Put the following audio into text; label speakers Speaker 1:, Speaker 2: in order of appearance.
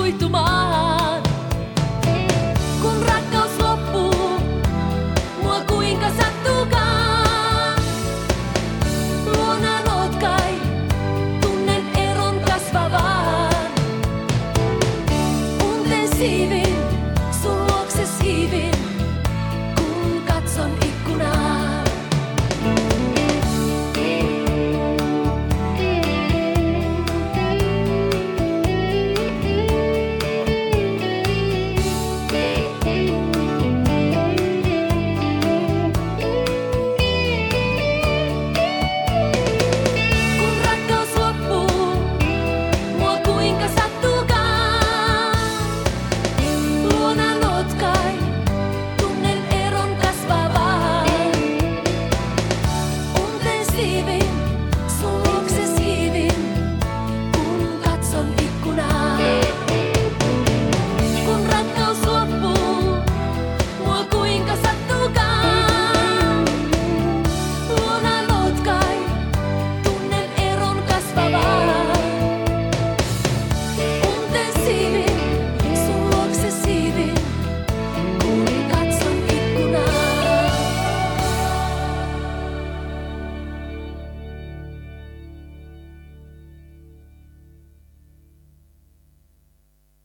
Speaker 1: muito mais.